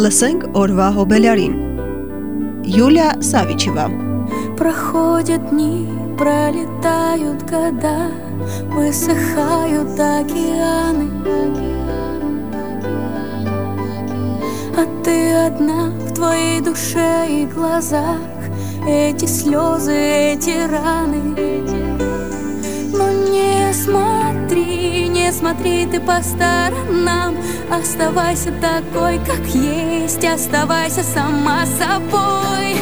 Լսենք օրվա հոբելարին։ Юлия Савичева Проходят дни, пролетают года, высыхают океаны. А ты одна в твоей душе и глазах Эти слезы, эти раны Но не смотри, не смотри ты по сторонам Оставайся такой, как есть. Оставайся сама собой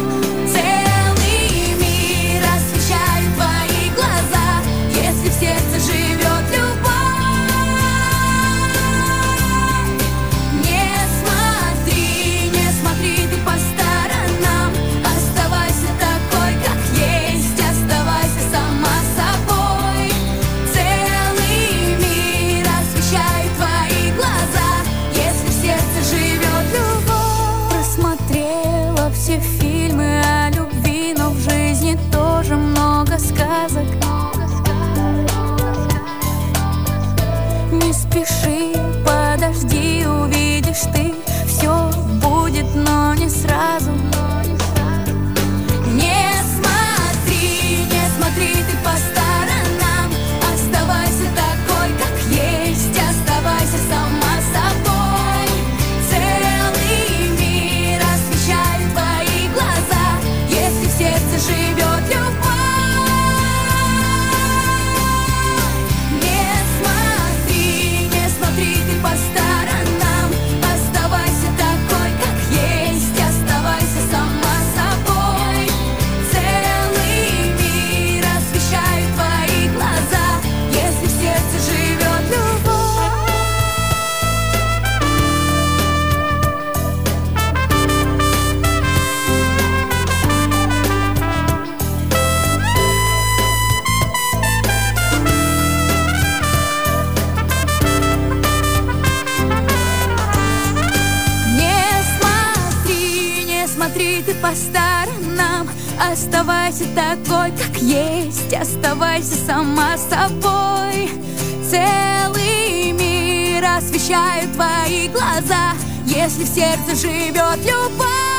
сама собой Целый мир освещают твои глаза. Если в сердце живет любовь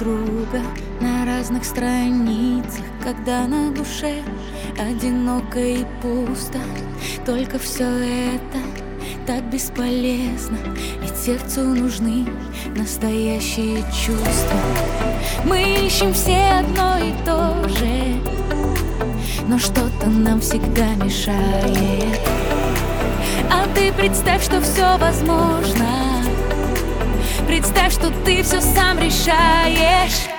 друга на разных страницах, когда на душе одиноко и пусто. Только все это так бесполезно, ведь сердцу нужны настоящие чувства. Мы ищем все одно и то же, но что-то нам всегда мешает. А ты представь, что все возможно. Представь, что ты все сам решаешь.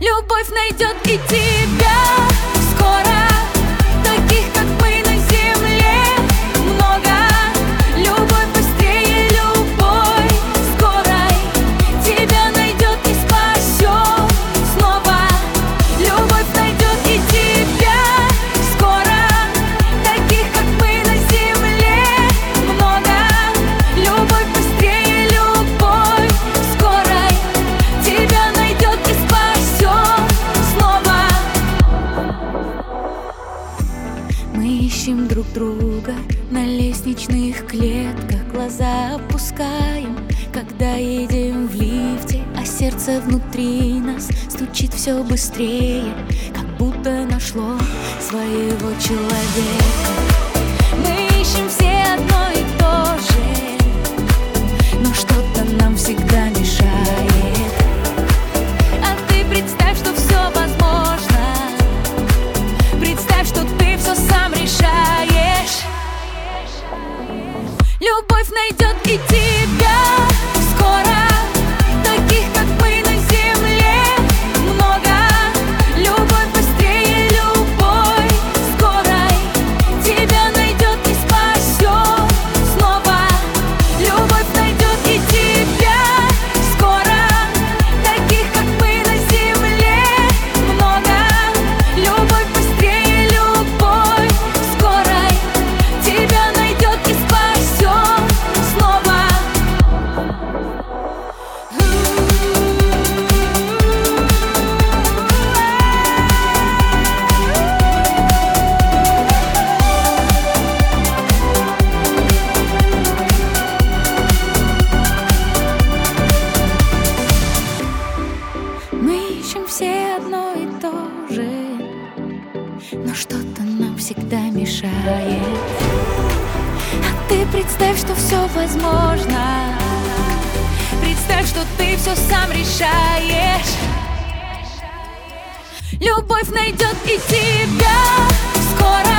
Любовь найдет и тебя внутри нас стучит все быстрее Как будто нашло своего человека. Мы ищем все одно Представь, что все возможно. Представь, что ты все сам решаешь. Любовь найдет и тебя скоро.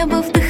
небо вдыхать.